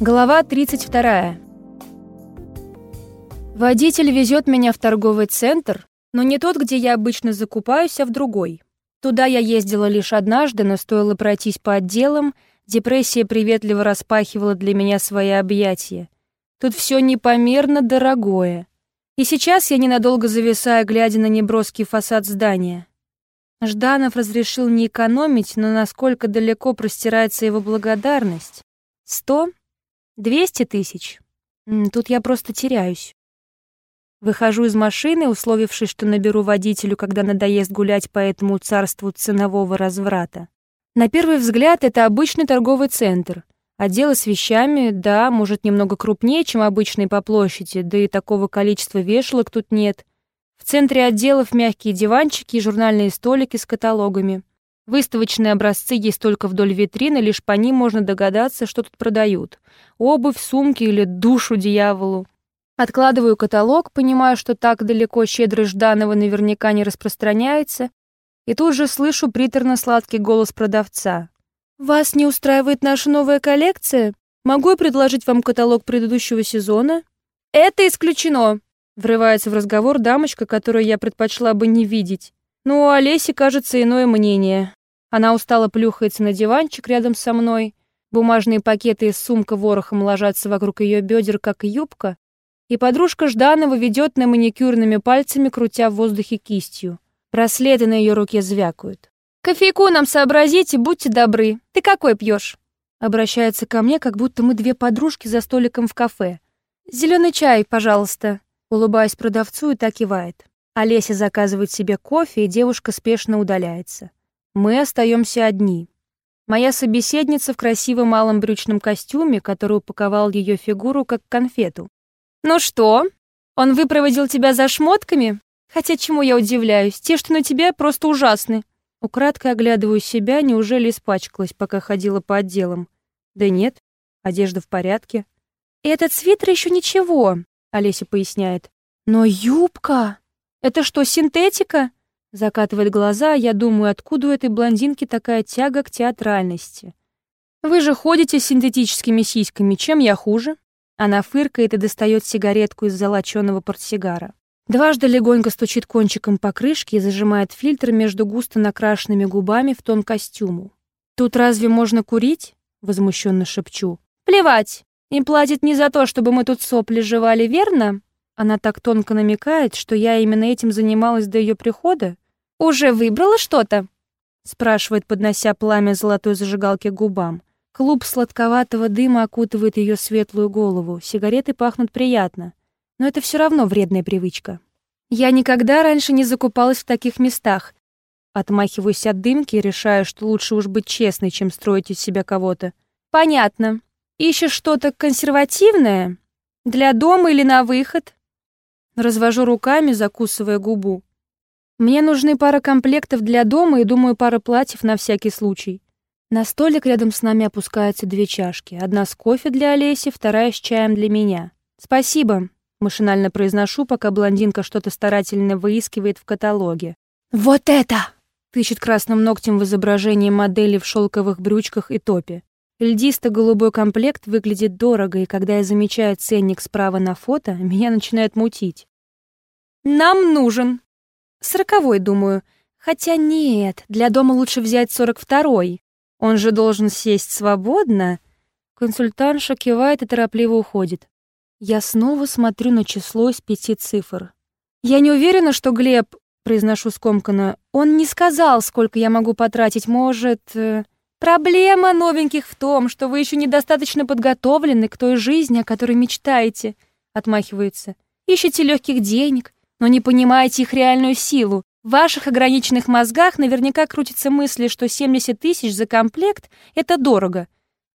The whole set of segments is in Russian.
Глава 32. Водитель везет меня в торговый центр, но не тот, где я обычно закупаюсь, а в другой. Туда я ездила лишь однажды, но стоило пройтись по отделам, депрессия приветливо распахивала для меня свои объятия. Тут все непомерно дорогое. И сейчас я ненадолго зависаю, глядя на неброский фасад здания. Жданов разрешил не экономить, но насколько далеко простирается его благодарность? Сто? Двести тысяч? Тут я просто теряюсь. Выхожу из машины, условившись, что наберу водителю, когда надоест гулять по этому царству ценового разврата. На первый взгляд, это обычный торговый центр. Отделы с вещами, да, может, немного крупнее, чем обычный по площади, да и такого количества вешалок тут нет. В центре отделов мягкие диванчики и журнальные столики с каталогами. Выставочные образцы есть только вдоль витрины, лишь по ним можно догадаться, что тут продают. Обувь, сумки или душу дьяволу. Откладываю каталог, понимаю, что так далеко щедрость Жданова наверняка не распространяется, и тут же слышу приторно-сладкий голос продавца. «Вас не устраивает наша новая коллекция? Могу я предложить вам каталог предыдущего сезона?» «Это исключено!» — врывается в разговор дамочка, которую я предпочла бы не видеть. Ну, у Олеси, кажется, иное мнение. Она устало плюхается на диванчик рядом со мной. Бумажные пакеты из сумка ворохом ложатся вокруг ее бедер, как юбка, и подружка Жданова ведет на маникюрными пальцами, крутя в воздухе кистью. Браслеты на ее руке звякают. «Кофейку нам сообразите, будьте добры. Ты какой пьешь?» Обращается ко мне, как будто мы две подружки за столиком в кафе. «Зеленый чай, пожалуйста», улыбаясь продавцу и так кивает. Олеся заказывает себе кофе, и девушка спешно удаляется. Мы остаемся одни. Моя собеседница в красивом малом брючном костюме, который упаковал ее фигуру как конфету. «Ну что, он выпроводил тебя за шмотками? Хотя чему я удивляюсь, те, что на тебя, просто ужасны». Украдкой оглядываю себя, неужели испачкалась, пока ходила по отделам. Да нет, одежда в порядке. «Этот свитер еще ничего», — Олеся поясняет. «Но юбка! Это что, синтетика?» Закатывает глаза, я думаю, откуда у этой блондинки такая тяга к театральности. «Вы же ходите с синтетическими сиськами, чем я хуже?» Она фыркает и достает сигаретку из золоченого портсигара. Дважды легонько стучит кончиком по крышке и зажимает фильтр между густо накрашенными губами в тон костюму. «Тут разве можно курить?» — возмущенно шепчу. «Плевать! Им платят не за то, чтобы мы тут сопли жевали, верно?» Она так тонко намекает, что я именно этим занималась до ее прихода. «Уже выбрала что-то?» — спрашивает, поднося пламя золотой зажигалки к губам. Клуб сладковатого дыма окутывает ее светлую голову. Сигареты пахнут приятно. Но это все равно вредная привычка. Я никогда раньше не закупалась в таких местах. Отмахиваюсь от дымки и решаю, что лучше уж быть честной, чем строить из себя кого-то. Понятно. Ищешь что-то консервативное? Для дома или на выход? Развожу руками, закусывая губу. Мне нужны пара комплектов для дома и, думаю, пара платьев на всякий случай. На столик рядом с нами опускаются две чашки. Одна с кофе для Олеси, вторая с чаем для меня. «Спасибо», — машинально произношу, пока блондинка что-то старательно выискивает в каталоге. «Вот это!» — тычет красным ногтем в изображении модели в шелковых брючках и топе. Льдисто-голубой комплект выглядит дорого, и когда я замечаю ценник справа на фото, меня начинает мутить. «Нам нужен!» «Сороковой, думаю. Хотя нет, для дома лучше взять сорок второй. Он же должен сесть свободно. Консультантша кивает и торопливо уходит. Я снова смотрю на число из пяти цифр. Я не уверена, что Глеб, произношу скомканно, он не сказал, сколько я могу потратить. Может, э, проблема новеньких в том, что вы еще недостаточно подготовлены к той жизни, о которой мечтаете, отмахивается. Ищете легких денег, но не понимаете их реальную силу. В ваших ограниченных мозгах наверняка крутятся мысли, что 70 тысяч за комплект — это дорого.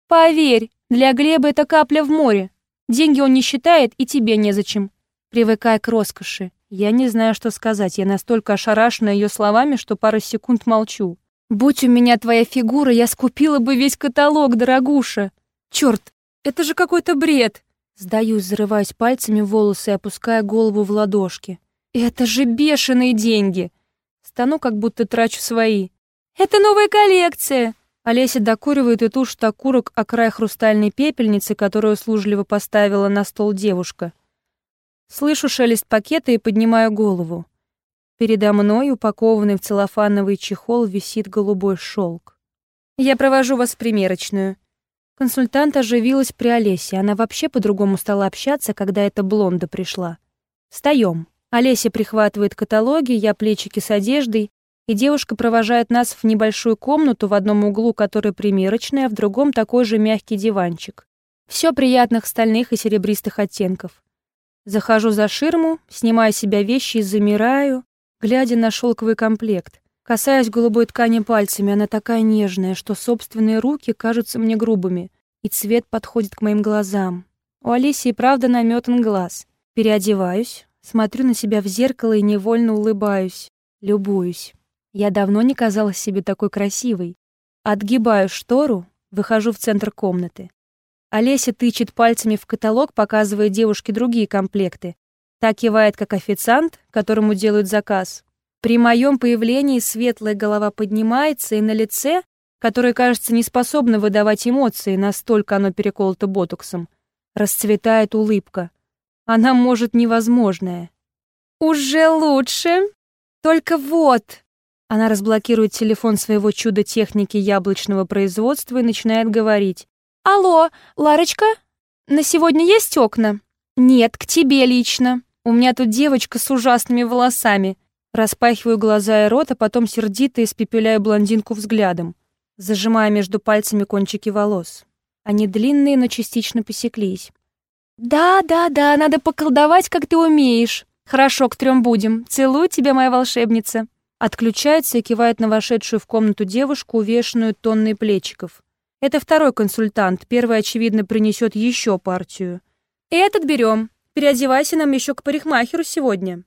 Поверь, для Глеба это капля в море. Деньги он не считает, и тебе незачем. Привыкай к роскоши. Я не знаю, что сказать. Я настолько ошарашена ее словами, что пару секунд молчу. Будь у меня твоя фигура, я скупила бы весь каталог, дорогуша. Черт, это же какой-то бред. Сдаюсь, зарываясь пальцами в волосы и опуская голову в ладошки. Это же бешеные деньги. Стану, как будто трачу свои. Это новая коллекция. Олеся докуривает и тушит окурок о край хрустальной пепельницы, которую услужливо поставила на стол девушка. Слышу шелест пакета и поднимаю голову. Передо мной, упакованный в целлофановый чехол, висит голубой шелк. «Я провожу вас в примерочную». Консультант оживилась при Олесе. Она вообще по-другому стала общаться, когда эта блонда пришла. Встаем. Олеся прихватывает каталоги, я плечики с одеждой, и девушка провожает нас в небольшую комнату, в одном углу которой примерочная, а в другом такой же мягкий диванчик. Все приятных стальных и серебристых оттенков. Захожу за ширму, снимаю с себя вещи и замираю, глядя на шелковый комплект. Касаясь голубой ткани пальцами, она такая нежная, что собственные руки кажутся мне грубыми, и цвет подходит к моим глазам. У Алисии правда наметан глаз. Переодеваюсь, Смотрю на себя в зеркало и невольно улыбаюсь, любуюсь. Я давно не казалась себе такой красивой. Отгибаю штору, выхожу в центр комнаты. Олеся тычет пальцами в каталог, показывая девушке другие комплекты. Так кивает, как официант, которому делают заказ. При моем появлении светлая голова поднимается, и на лице, которое, кажется, не способно выдавать эмоции, настолько оно переколото ботоксом, расцветает улыбка. Она может невозможное. «Уже лучше. Только вот...» Она разблокирует телефон своего чуда техники яблочного производства и начинает говорить. «Алло, Ларочка? На сегодня есть окна?» «Нет, к тебе лично. У меня тут девочка с ужасными волосами». Распахиваю глаза и рот, а потом сердито испепеляю блондинку взглядом, зажимая между пальцами кончики волос. Они длинные, но частично посеклись. «Да, да, да, надо поколдовать, как ты умеешь. Хорошо, к трем будем. Целую тебя, моя волшебница». Отключается и кивает на вошедшую в комнату девушку, увешанную тонной плечиков. Это второй консультант, первый, очевидно, принесет еще партию. «Этот берем. Переодевайся нам еще к парикмахеру сегодня».